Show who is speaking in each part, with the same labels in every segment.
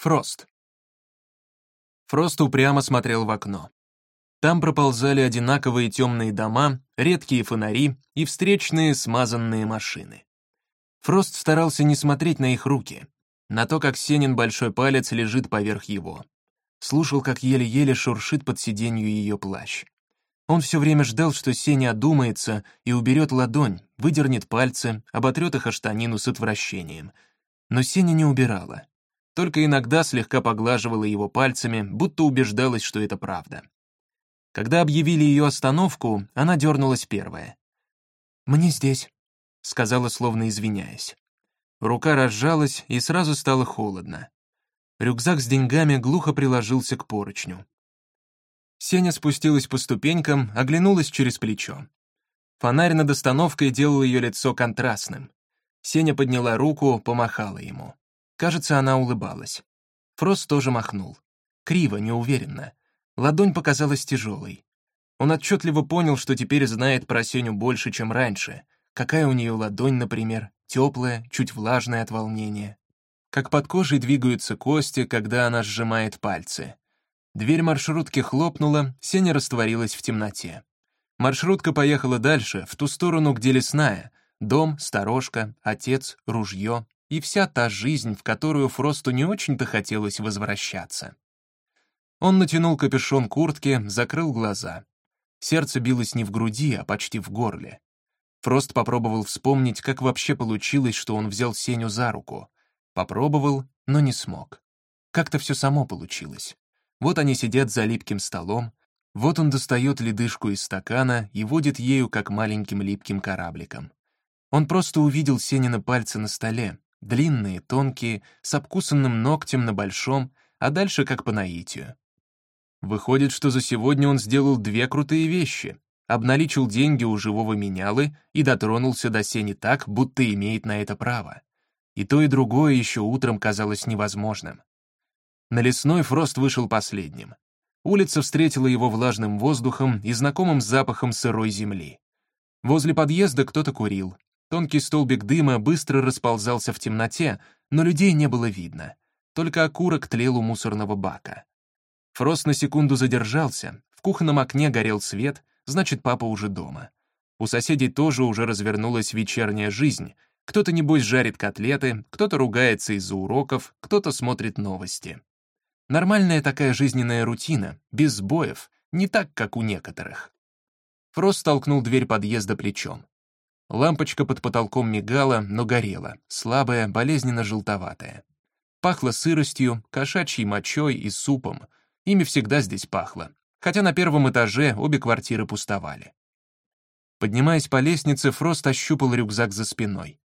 Speaker 1: Фрост. Фрост упрямо смотрел в окно. Там проползали одинаковые темные дома, редкие фонари и встречные смазанные машины. Фрост старался не смотреть на их руки, на то, как Сенин большой палец лежит поверх его. Слушал, как еле-еле шуршит под сиденью ее плащ. Он все время ждал, что Сеня одумается и уберет ладонь, выдернет пальцы, оботрет их о штанину с отвращением. Но Сеня не убирала только иногда слегка поглаживала его пальцами, будто убеждалась, что это правда. Когда объявили ее остановку, она дернулась первая. «Мне здесь», — сказала, словно извиняясь. Рука разжалась, и сразу стало холодно. Рюкзак с деньгами глухо приложился к поручню. Сеня спустилась по ступенькам, оглянулась через плечо. Фонарь над остановкой делал ее лицо контрастным. Сеня подняла руку, помахала ему. Кажется, она улыбалась. Фрост тоже махнул. Криво, неуверенно. Ладонь показалась тяжелой. Он отчетливо понял, что теперь знает про Сеню больше, чем раньше. Какая у нее ладонь, например, теплая, чуть влажная от волнения. Как под кожей двигаются кости, когда она сжимает пальцы. Дверь маршрутки хлопнула, Сеня растворилась в темноте. Маршрутка поехала дальше, в ту сторону, где лесная. Дом, сторожка, отец, ружье, и вся та жизнь, в которую Фросту не очень-то хотелось возвращаться. Он натянул капюшон куртки, закрыл глаза. Сердце билось не в груди, а почти в горле. Фрост попробовал вспомнить, как вообще получилось, что он взял Сеню за руку. Попробовал, но не смог. Как-то все само получилось. Вот они сидят за липким столом, вот он достает ледышку из стакана и водит ею, как маленьким липким корабликом. Он просто увидел Сенина пальцы на столе, Длинные, тонкие, с обкусанным ногтем на большом, а дальше как по наитию. Выходит, что за сегодня он сделал две крутые вещи. Обналичил деньги у живого менялы и дотронулся до сени так, будто имеет на это право. И то, и другое еще утром казалось невозможным. На лесной Фрост вышел последним. Улица встретила его влажным воздухом и знакомым запахом сырой земли. Возле подъезда кто-то курил, Тонкий столбик дыма быстро расползался в темноте, но людей не было видно. Только окурок тлел у мусорного бака. Фрост на секунду задержался, в кухонном окне горел свет, значит, папа уже дома. У соседей тоже уже развернулась вечерняя жизнь. Кто-то, небось, жарит котлеты, кто-то ругается из-за уроков, кто-то смотрит новости. Нормальная такая жизненная рутина, без сбоев, не так, как у некоторых. Фрост толкнул дверь подъезда плечом. Лампочка под потолком мигала, но горела, слабая, болезненно-желтоватая. Пахло сыростью, кошачьей мочой и супом. Ими всегда здесь пахло, хотя на первом этаже обе квартиры пустовали. Поднимаясь по лестнице, Фрост ощупал рюкзак за спиной.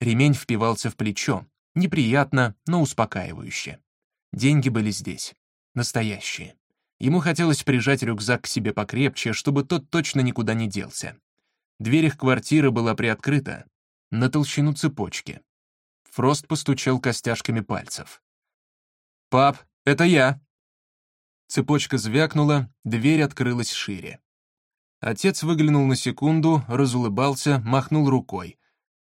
Speaker 1: Ремень впивался в плечо. Неприятно, но успокаивающе. Деньги были здесь. Настоящие. Ему хотелось прижать рюкзак к себе покрепче, чтобы тот точно никуда не делся. Дверь их квартиры была приоткрыта, на толщину цепочки. Фрост постучал костяшками пальцев. «Пап, это я!» Цепочка звякнула, дверь открылась шире. Отец выглянул на секунду, разулыбался, махнул рукой.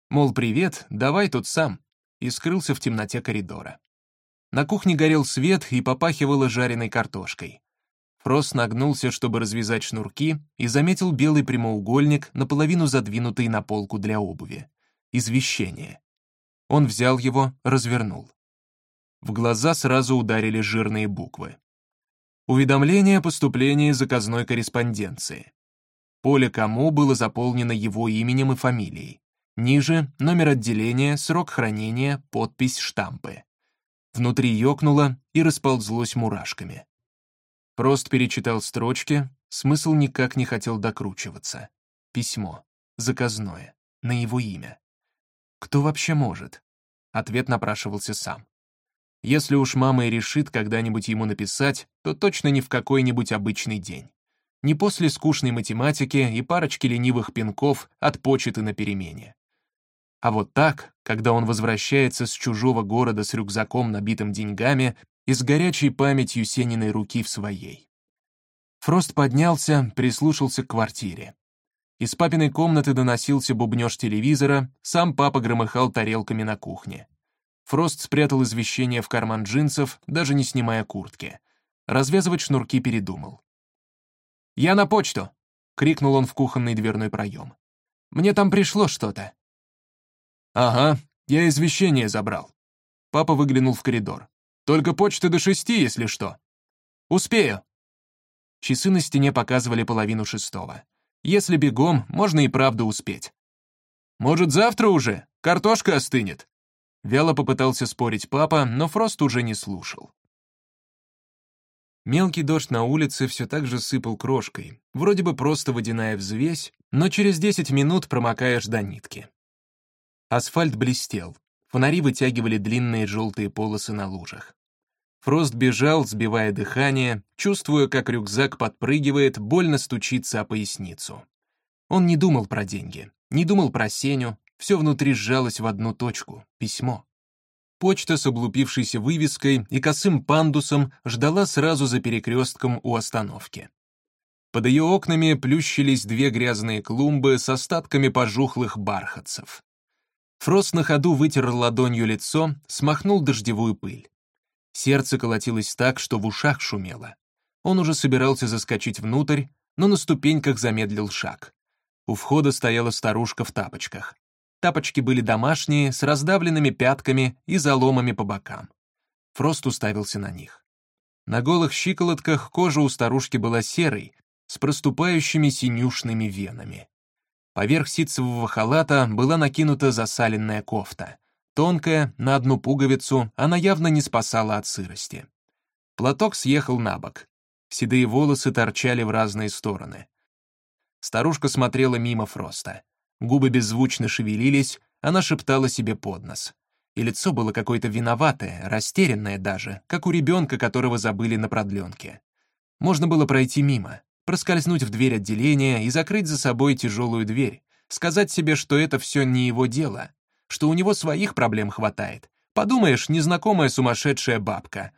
Speaker 1: Мол, привет, давай тут сам, и скрылся в темноте коридора. На кухне горел свет и попахивало жареной картошкой. Фрост нагнулся, чтобы развязать шнурки, и заметил белый прямоугольник, наполовину задвинутый на полку для обуви. Извещение. Он взял его, развернул. В глаза сразу ударили жирные буквы. Уведомление о поступлении заказной корреспонденции. Поле кому было заполнено его именем и фамилией. Ниже — номер отделения, срок хранения, подпись, штампы. Внутри ёкнуло и расползлось мурашками. Прост перечитал строчки, смысл никак не хотел докручиваться. Письмо. Заказное. На его имя. Кто вообще может? Ответ напрашивался сам. Если уж мама и решит когда-нибудь ему написать, то точно не в какой-нибудь обычный день. Не после скучной математики и парочки ленивых пинков от почты на перемене. А вот так, когда он возвращается с чужого города с рюкзаком, набитым деньгами, и с горячей памятью Сениной руки в своей. Фрост поднялся, прислушался к квартире. Из папиной комнаты доносился бубнёж телевизора, сам папа громыхал тарелками на кухне. Фрост спрятал извещение в карман джинсов, даже не снимая куртки. Развязывать шнурки передумал. «Я на почту!» — крикнул он в кухонный дверной проем. «Мне там пришло что-то». «Ага, я извещение забрал». Папа выглянул в коридор. «Только почты до шести, если что». «Успею». Часы на стене показывали половину шестого. Если бегом, можно и правда успеть. «Может, завтра уже? Картошка остынет?» Вяло попытался спорить папа, но Фрост уже не слушал. Мелкий дождь на улице все так же сыпал крошкой, вроде бы просто водяная взвесь, но через 10 минут промокаешь до нитки. Асфальт блестел, фонари вытягивали длинные желтые полосы на лужах. Фрост бежал, сбивая дыхание, чувствуя, как рюкзак подпрыгивает, больно стучится о поясницу. Он не думал про деньги, не думал про Сеню, все внутри сжалось в одну точку — письмо. Почта с облупившейся вывеской и косым пандусом ждала сразу за перекрестком у остановки. Под ее окнами плющились две грязные клумбы с остатками пожухлых бархатцев. Фрост на ходу вытер ладонью лицо, смахнул дождевую пыль. Сердце колотилось так, что в ушах шумело. Он уже собирался заскочить внутрь, но на ступеньках замедлил шаг. У входа стояла старушка в тапочках. Тапочки были домашние, с раздавленными пятками и заломами по бокам. Фрост уставился на них. На голых щиколотках кожа у старушки была серой, с проступающими синюшными венами. Поверх ситцевого халата была накинута засаленная кофта. Тонкая, на одну пуговицу, она явно не спасала от сырости. Платок съехал на бок. Седые волосы торчали в разные стороны. Старушка смотрела мимо Фроста. Губы беззвучно шевелились, она шептала себе под нос. И лицо было какое-то виноватое, растерянное даже, как у ребенка, которого забыли на продленке. Можно было пройти мимо, проскользнуть в дверь отделения и закрыть за собой тяжелую дверь, сказать себе, что это все не его дело, что у него своих проблем хватает. Подумаешь, незнакомая сумасшедшая бабка.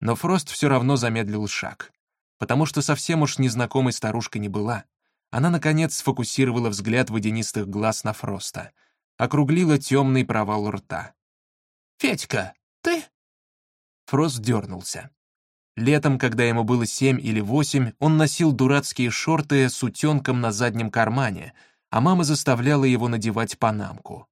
Speaker 1: Но Фрост все равно замедлил шаг, потому что совсем уж незнакомой старушка не была. Она, наконец, сфокусировала взгляд водянистых глаз на Фроста, округлила темный провал рта. «Федька, ты?» Фрост дернулся. Летом, когда ему было семь или восемь, он носил дурацкие шорты с утенком на заднем кармане, а мама заставляла его надевать панамку.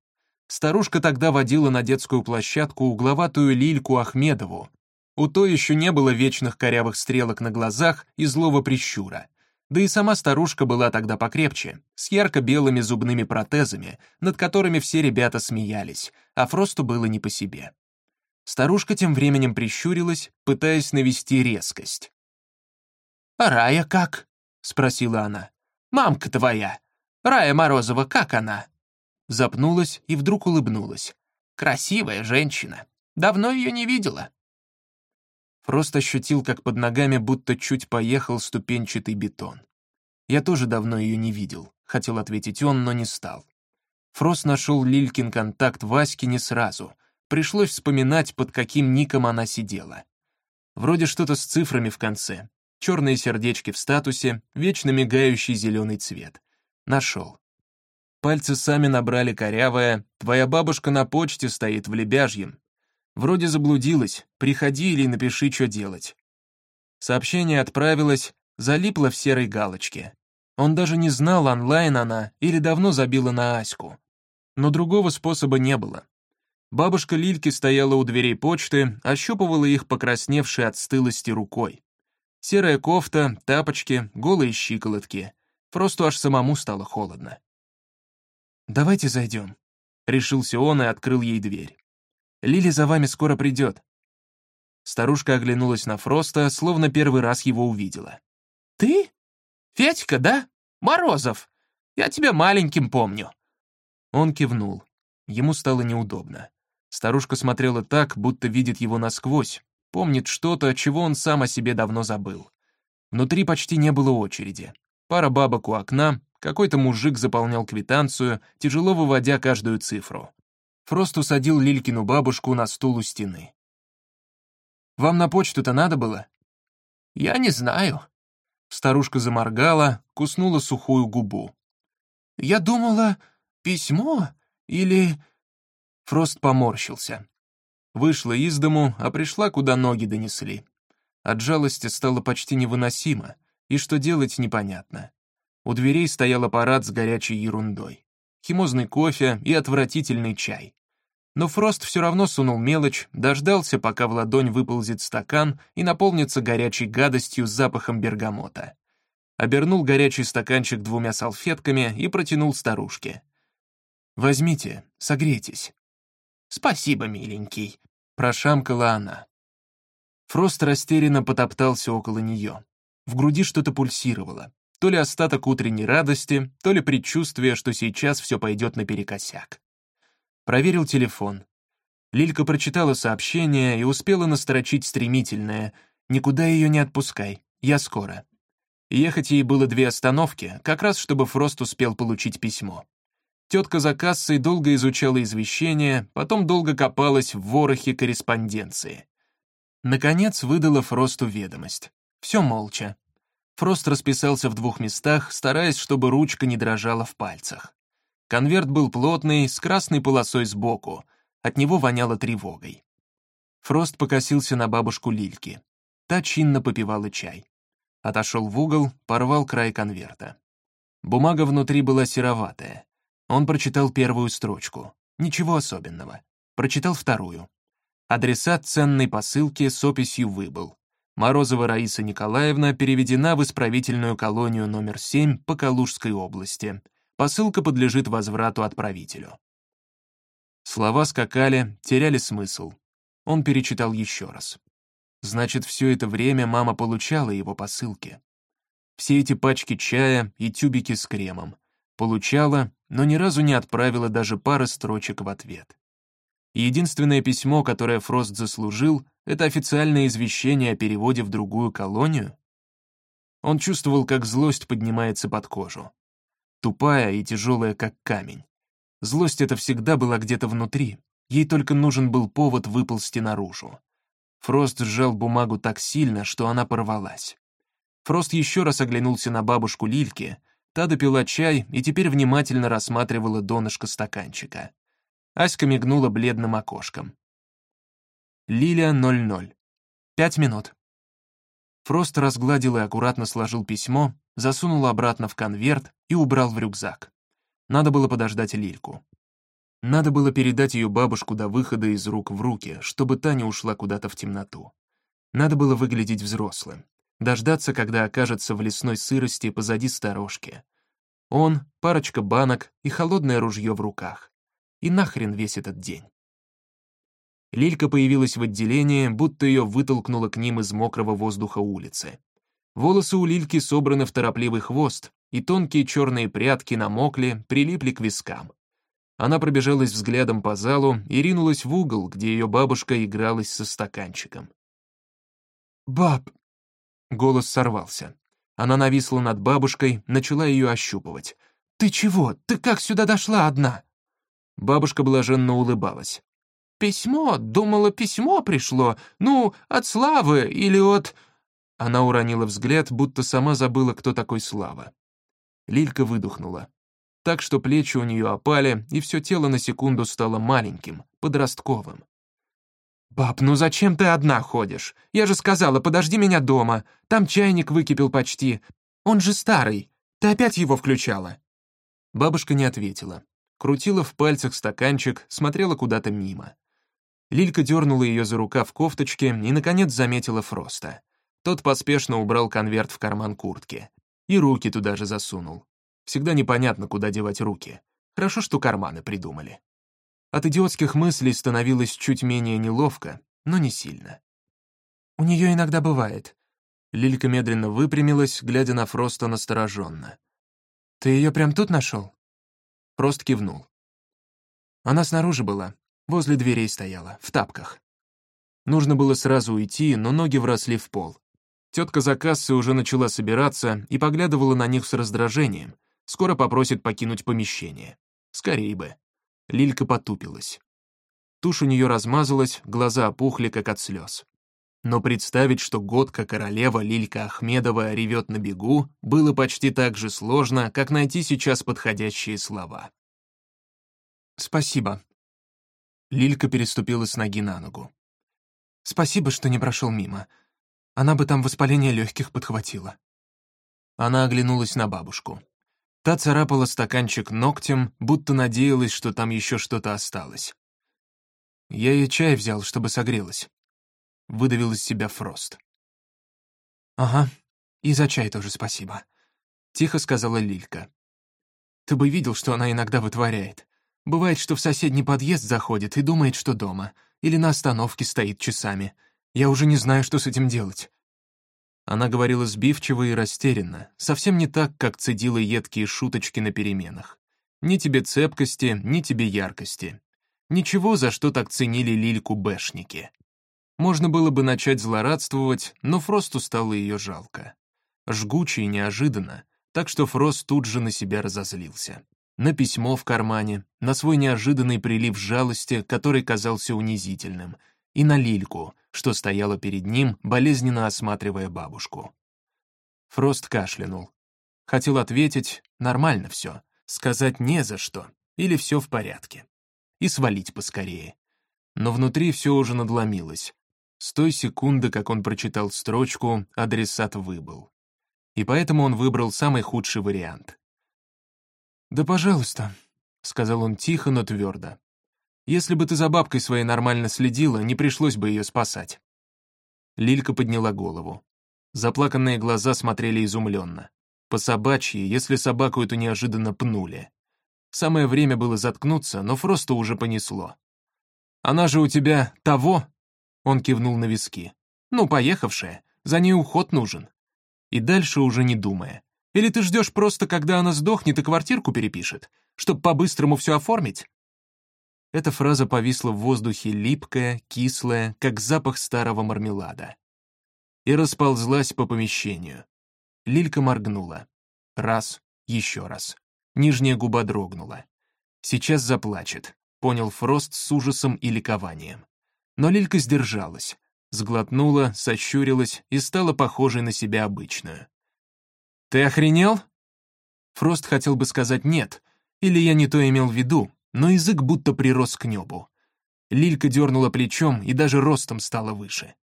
Speaker 1: Старушка тогда водила на детскую площадку угловатую Лильку Ахмедову. У той еще не было вечных корявых стрелок на глазах и злого прищура — да и сама старушка была тогда покрепче, с ярко-белыми зубными протезами, над которыми все ребята смеялись, а Фросту было не по себе. Старушка тем временем прищурилась, пытаясь навести резкость. «А Рая как?» — спросила она. «Мамка твоя! Рая Морозова, как она?» Запнулась и вдруг улыбнулась. «Красивая женщина. Давно ее не видела. Фрост ощутил, как под ногами будто чуть поехал ступенчатый бетон. Я тоже давно ее не видел, хотел ответить он, но не стал. Фрост нашел Лилькин контакт Ваське не сразу. Пришлось вспоминать, под каким ником она сидела. Вроде что-то с цифрами в конце. Черные сердечки в статусе, вечно мигающий зеленый цвет. Нашел. Пальцы сами набрали корявое «Твоя бабушка на почте стоит в Лебяжьем, Вроде заблудилась, приходи или напиши, что делать. Сообщение отправилось, залипло в серой галочке. Он даже не знал, онлайн она или давно забила на Аську. Но другого способа не было. Бабушка Лильки стояла у дверей почты, ощупывала их покрасневшей от стылости рукой. Серая кофта, тапочки, голые щиколотки. Просто аж самому стало холодно. «Давайте зайдем», — решился он и открыл ей дверь. Лили за вами скоро придет». Старушка оглянулась на Фроста, словно первый раз его увидела. «Ты? Федька, да? Морозов? Я тебя маленьким помню». Он кивнул. Ему стало неудобно. Старушка смотрела так, будто видит его насквозь, помнит что-то, чего он сам о себе давно забыл. Внутри почти не было очереди. Пара бабок у окна, какой-то мужик заполнял квитанцию, тяжело выводя каждую цифру. Фрост усадил Лилькину бабушку на стул у стены. «Вам на почту-то надо было?» «Я не знаю». Старушка заморгала, куснула сухую губу. «Я думала, письмо или...» Фрост поморщился. Вышла из дому, а пришла, куда ноги донесли. От жалости стало почти невыносимо, и что делать непонятно. У дверей стоял аппарат с горячей ерундой. Химозный кофе и отвратительный чай. Но Фрост все равно сунул мелочь, дождался, пока в ладонь выползет стакан и наполнится горячей гадостью с запахом бергамота. Обернул горячий стаканчик двумя салфетками и протянул старушке. «Возьмите, согрейтесь». «Спасибо, миленький», — прошамкала она. Фрост растерянно потоптался около нее. В груди что-то пульсировало. То ли остаток утренней радости, то ли предчувствие, что сейчас все пойдет наперекосяк. Проверил телефон. Лилька прочитала сообщение и успела настрочить стремительное «Никуда ее не отпускай, я скоро». Ехать ей было две остановки, как раз чтобы Фрост успел получить письмо. Тетка за кассой долго изучала извещение, потом долго копалась в ворохе корреспонденции. Наконец выдала Фросту ведомость. Все молча. Фрост расписался в двух местах, стараясь, чтобы ручка не дрожала в пальцах. Конверт был плотный, с красной полосой сбоку. От него воняло тревогой. Фрост покосился на бабушку Лильки. Та чинно попивала чай. Отошел в угол, порвал край конверта. Бумага внутри была сероватая. Он прочитал первую строчку. Ничего особенного. Прочитал вторую. Адресат ценной посылки с описью выбыл. Морозова Раиса Николаевна переведена в исправительную колонию номер 7 по Калужской области. Посылка подлежит возврату отправителю. Слова скакали, теряли смысл. Он перечитал еще раз. Значит, все это время мама получала его посылки. Все эти пачки чая и тюбики с кремом. Получала, но ни разу не отправила даже пары строчек в ответ. единственное письмо, которое Фрост заслужил, это официальное извещение о переводе в другую колонию? Он чувствовал, как злость поднимается под кожу тупая и тяжелая, как камень. Злость эта всегда была где-то внутри, ей только нужен был повод выползти наружу. Фрост сжал бумагу так сильно, что она порвалась. Фрост еще раз оглянулся на бабушку Лильки, та допила чай и теперь внимательно рассматривала донышко стаканчика. Аська мигнула бледным окошком. Лилия 00. Пять минут. Фрост разгладил и аккуратно сложил письмо, засунул обратно в конверт и убрал в рюкзак. Надо было подождать Лильку. Надо было передать ее бабушку до выхода из рук в руки, чтобы та не ушла куда-то в темноту. Надо было выглядеть взрослым, дождаться, когда окажется в лесной сырости позади сторожки. Он, парочка банок и холодное ружье в руках. И нахрен весь этот день. Лилька появилась в отделении, будто ее вытолкнуло к ним из мокрого воздуха улицы. Волосы у Лильки собраны в торопливый хвост, и тонкие черные прядки намокли, прилипли к вискам. Она пробежалась взглядом по залу и ринулась в угол, где ее бабушка игралась со стаканчиком. «Баб!» Голос сорвался. Она нависла над бабушкой, начала ее ощупывать. «Ты чего? Ты как сюда дошла одна?» Бабушка блаженно улыбалась. «Письмо? Думала, письмо пришло. Ну, от Славы или от...» Она уронила взгляд, будто сама забыла, кто такой Слава. Лилька выдохнула. Так что плечи у нее опали, и все тело на секунду стало маленьким, подростковым. «Баб, ну зачем ты одна ходишь? Я же сказала, подожди меня дома. Там чайник выкипел почти. Он же старый. Ты опять его включала?» Бабушка не ответила. Крутила в пальцах стаканчик, смотрела куда-то мимо. Лилька дернула ее за рукав кофточки и, наконец, заметила Фроста. Тот поспешно убрал конверт в карман куртки. И руки туда же засунул. Всегда непонятно, куда девать руки. Хорошо, что карманы придумали. От идиотских мыслей становилось чуть менее неловко, но не сильно. У нее иногда бывает. Лилька медленно выпрямилась, глядя на Фроста настороженно. «Ты ее прям тут нашел?» Фрост кивнул. Она снаружи была, возле дверей стояла, в тапках. Нужно было сразу уйти, но ноги вросли в пол. Тетка за кассой уже начала собираться и поглядывала на них с раздражением. Скоро попросит покинуть помещение. Скорей бы. Лилька потупилась. Тушь у нее размазалась, глаза опухли, как от слез. Но представить, что годка королева Лилька Ахмедова ревет на бегу, было почти так же сложно, как найти сейчас подходящие слова. «Спасибо», Лилька переступила с ноги на ногу.
Speaker 2: «Спасибо, что не прошел мимо. Она бы там воспаление легких подхватила».
Speaker 1: Она оглянулась на бабушку. Та царапала стаканчик ногтем, будто надеялась, что там еще что-то осталось. Я ей чай взял, чтобы согрелась. Выдавил из себя Фрост.
Speaker 2: «Ага, и за чай тоже спасибо», — тихо сказала Лилька. «Ты бы видел, что она иногда вытворяет. Бывает, что в соседний подъезд заходит и думает, что дома, или на остановке стоит часами. Я уже не знаю, что с этим делать.
Speaker 1: Она говорила сбивчиво и растерянно, совсем не так, как цедила едкие шуточки на переменах. Ни тебе цепкости, ни тебе яркости. Ничего, за что так ценили Лильку бэшники. Можно было бы начать злорадствовать, но Фросту стало ее жалко. Жгуче и неожиданно, так что Фрост тут же на себя разозлился. На письмо в кармане, на свой неожиданный прилив жалости, который казался унизительным — и на Лильку, что стояла перед ним, болезненно осматривая бабушку. Фрост кашлянул. Хотел ответить «нормально все», сказать «не за что» или «все в порядке» и свалить поскорее. Но внутри все уже надломилось. С той секунды, как он прочитал строчку, адресат выбыл. И поэтому он выбрал самый худший вариант.
Speaker 2: «Да пожалуйста», — сказал он тихо, но твердо. Если бы ты за бабкой своей нормально следила, не пришлось бы ее спасать».
Speaker 1: Лилька подняла голову. Заплаканные глаза смотрели изумленно. По собачьи, если собаку эту неожиданно пнули. Самое время было заткнуться, но Фроста уже понесло. «Она же у тебя того?» Он кивнул на виски. «Ну, поехавшая. За ней уход нужен». И дальше уже не думая. «Или ты ждешь просто, когда она сдохнет и квартирку перепишет, чтобы по-быстрому все оформить?» Эта фраза повисла в воздухе липкая, кислая, как запах старого мармелада. И расползлась по помещению. Лилька моргнула. Раз, еще раз. Нижняя губа дрогнула. Сейчас заплачет, понял Фрост с ужасом и ликованием. Но Лилька сдержалась, сглотнула, сощурилась и стала похожей на себя обычную. «Ты охренел?» Фрост хотел бы сказать «нет», или я не то имел в виду, но язык будто прирос к небу. Лилька дернула плечом и даже ростом стала выше.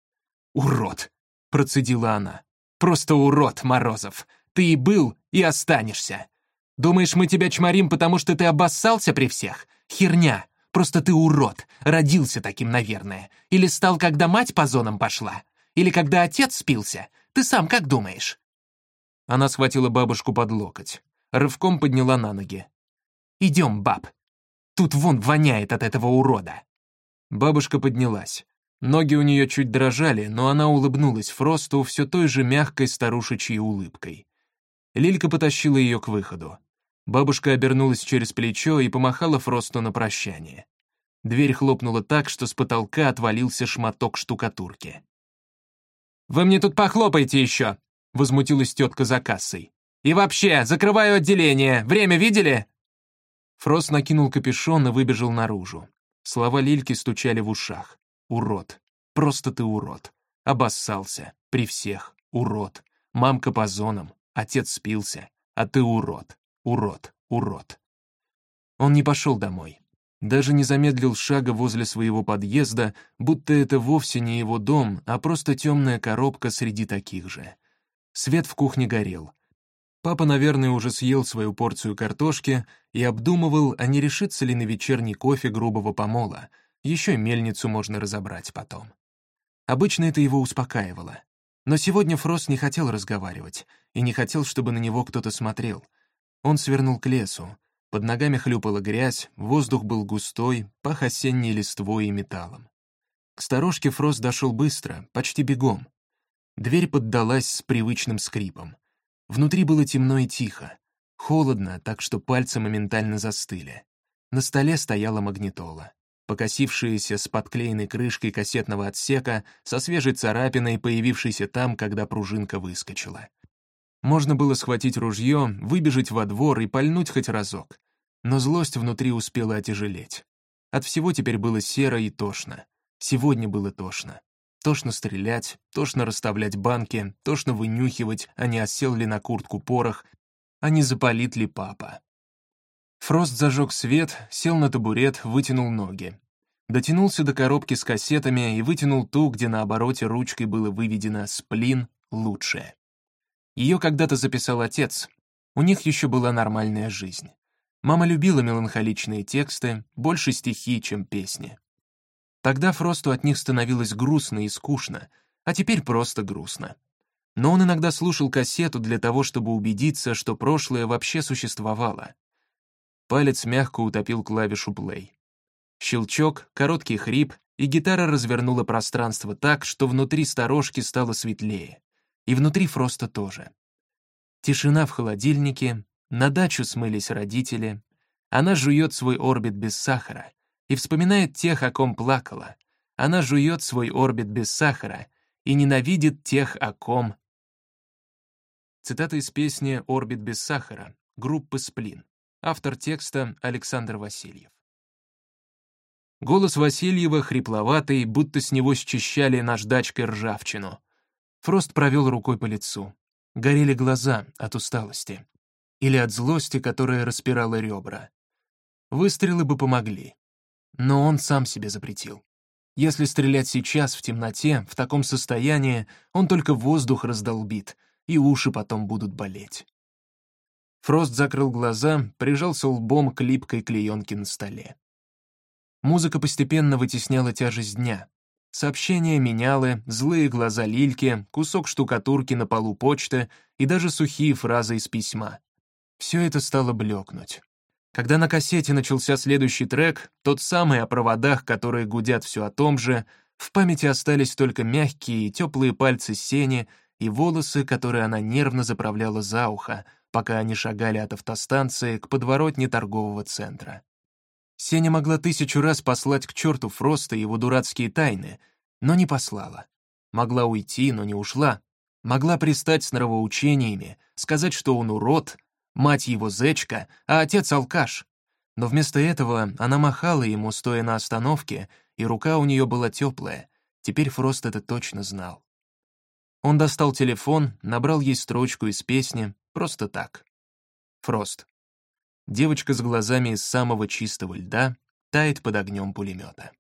Speaker 1: «Урод!» — процедила она. «Просто урод, Морозов! Ты и был, и останешься! Думаешь, мы тебя чморим, потому что ты обоссался при всех? Херня! Просто ты урод! Родился таким, наверное. Или стал, когда мать по зонам пошла? Или когда отец спился? Ты сам как думаешь?» Она схватила бабушку под локоть. Рывком подняла на ноги. «Идем, баб, Тут вон воняет от этого урода!» Бабушка поднялась. Ноги у нее чуть дрожали, но она улыбнулась Фросту все той же мягкой старушечьей улыбкой. Лилька потащила ее к выходу. Бабушка обернулась через плечо и помахала Фросту на прощание. Дверь хлопнула так, что с потолка отвалился шматок штукатурки. «Вы мне тут похлопайте еще!» — возмутилась тетка за кассой. «И вообще, закрываю отделение. Время видели?» Фрост накинул капюшон и выбежал наружу. Слова Лильки стучали в ушах. «Урод! Просто ты урод! Обоссался! При всех! Урод! Мамка по зонам! Отец спился! А ты урод! Урод! Урод!» Он не пошел домой. Даже не замедлил шага возле своего подъезда, будто это вовсе не его дом, а просто темная коробка среди таких же. Свет в кухне горел. Папа, наверное, уже съел свою порцию картошки и обдумывал, а не решится ли на вечерний кофе грубого помола. Еще мельницу можно разобрать потом. Обычно это его успокаивало. Но сегодня Фрост не хотел разговаривать и не хотел, чтобы на него кто-то смотрел. Он свернул к лесу. Под ногами хлюпала грязь, воздух был густой, пах осенней листвой и металлом. К сторожке Фрост дошел быстро, почти бегом. Дверь поддалась с привычным скрипом. Внутри было темно и тихо. Холодно, так что пальцы моментально застыли. На столе стояла магнитола. Покосившаяся с подклеенной крышкой кассетного отсека со свежей царапиной, появившейся там, когда пружинка выскочила. Можно было схватить ружье, выбежать во двор и пальнуть хоть разок. Но злость внутри успела отяжелеть. От всего теперь было серо и тошно. Сегодня было тошно. Тошно стрелять, тошно расставлять банки, тошно вынюхивать, а не осел ли на куртку порох, а не запалит ли папа. Фрост зажег свет, сел на табурет, вытянул ноги. Дотянулся до коробки с кассетами и вытянул ту, где на обороте ручкой было выведено «Сплин лучшее». Ее когда-то записал отец. У них еще была нормальная жизнь. Мама любила меланхоличные тексты, больше стихи, чем песни. Тогда Фросту от них становилось грустно и скучно, а теперь просто грустно. Но он иногда слушал кассету для того, чтобы убедиться, что прошлое вообще существовало. Палец мягко утопил клавишу play. Щелчок, короткий хрип, и гитара развернула пространство так, что внутри сторожки стало светлее. И внутри Фроста тоже. Тишина в холодильнике, на дачу смылись родители. Она жует свой орбит без сахара и вспоминает тех, о ком плакала. Она жует свой орбит без сахара и ненавидит тех, о ком... Цитата из песни «Орбит без сахара» группы «Сплин». Автор текста Александр Васильев. Голос Васильева хрипловатый, будто с него счищали наждачкой ржавчину. Фрост провел рукой по лицу. Горели глаза от усталости или от злости, которая распирала ребра. Выстрелы бы помогли. Но он сам себе запретил. Если стрелять сейчас, в темноте, в таком состоянии, он только воздух раздолбит, и уши потом будут болеть. Фрост закрыл глаза, прижался лбом к липкой клеенке на столе. Музыка постепенно вытесняла тяжесть дня. Сообщения менялы, злые глаза Лильки, кусок штукатурки на полу почты и даже сухие фразы из письма. Все это стало блекнуть. Когда на кассете начался следующий трек, тот самый о проводах, которые гудят все о том же, в памяти остались только мягкие и теплые пальцы Сени и волосы, которые она нервно заправляла за ухо, пока они шагали от автостанции к подворотне торгового центра. Сеня могла тысячу раз послать к черту Фроста его дурацкие тайны, но не послала. Могла уйти, но не ушла. Могла пристать с нравоучениями, сказать, что он урод, мать его зечка, а отец алкаш. Но вместо этого она махала ему, стоя на остановке, и рука у нее была теплая. Теперь Фрост это точно знал. Он достал телефон, набрал ей строчку из песни, просто так. Фрост. Девочка с глазами из самого чистого льда тает под огнем пулемета.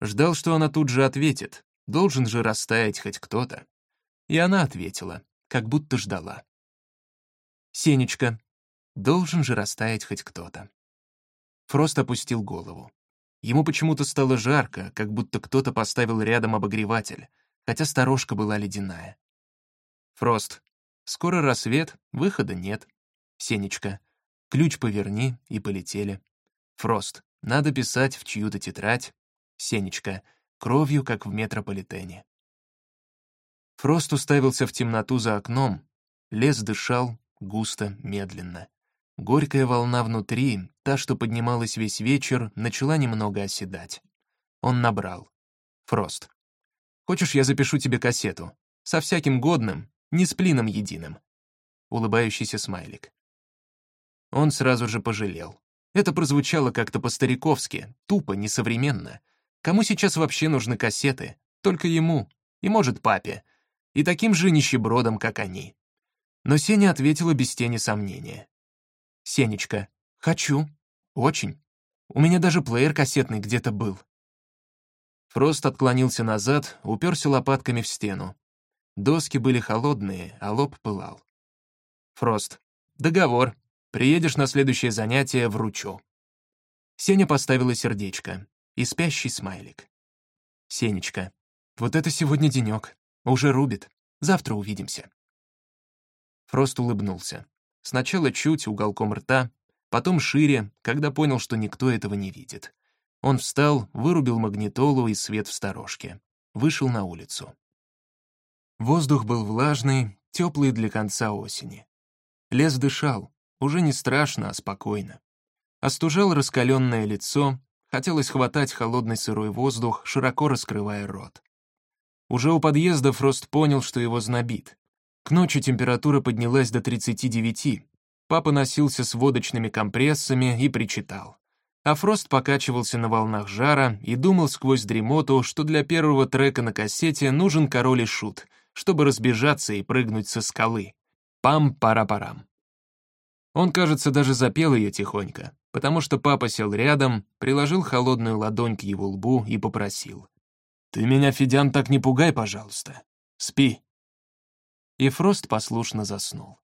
Speaker 1: Ждал, что она тут же ответит, должен же растаять хоть кто-то. И она ответила, как будто ждала. «Сенечка, должен же растаять хоть кто-то». Фрост опустил голову. Ему почему-то стало жарко, как будто кто-то поставил рядом обогреватель, хотя сторожка была ледяная. Фрост. Скоро рассвет, выхода нет. Сенечка. Ключ поверни, и полетели. Фрост. Надо писать в чью-то тетрадь. Сенечка. Кровью, как в метрополитене. Фрост уставился в темноту за окном. Лес дышал, густо, медленно. Горькая волна внутри, та, что поднималась весь вечер, начала немного оседать. Он набрал. Фрост. «Хочешь, я запишу тебе кассету? Со всяким годным, не с плином единым». Улыбающийся смайлик. Он сразу же пожалел. Это прозвучало как-то по-стариковски, тупо, несовременно. Кому сейчас вообще нужны кассеты? Только ему. И, может, папе. И таким же нищебродом, как они. Но Сеня ответила без тени сомнения. «Сенечка, хочу. Очень. У меня даже плеер кассетный где-то был». Фрост отклонился назад, уперся лопатками в стену. Доски были холодные, а лоб пылал. Фрост. «Договор. Приедешь на следующее занятие, вручу». Сеня поставила сердечко и спящий смайлик. «Сенечка, вот это сегодня денек. Уже рубит. Завтра увидимся». Фрост улыбнулся. Сначала чуть, уголком рта, потом шире, когда понял, что никто этого не видит. Он встал, вырубил магнитолу и свет в сторожке. Вышел на улицу. Воздух был влажный, теплый для конца осени. Лес дышал, уже не страшно, а спокойно. Остужал раскаленное лицо, хотелось хватать холодный сырой воздух, широко раскрывая рот. Уже у подъезда Фрост понял, что его знобит. К ночи температура поднялась до 39. Папа носился с водочными компрессами и причитал. А Фрост покачивался на волнах жара и думал сквозь дремоту, что для первого трека на кассете нужен король и шут, чтобы разбежаться и прыгнуть со скалы. Пам-пара-парам. Он, кажется, даже запел ее тихонько, потому что папа сел рядом, приложил холодную ладонь к его лбу и попросил. «Ты меня, Федян, так не пугай, пожалуйста. Спи». И Фрост послушно заснул.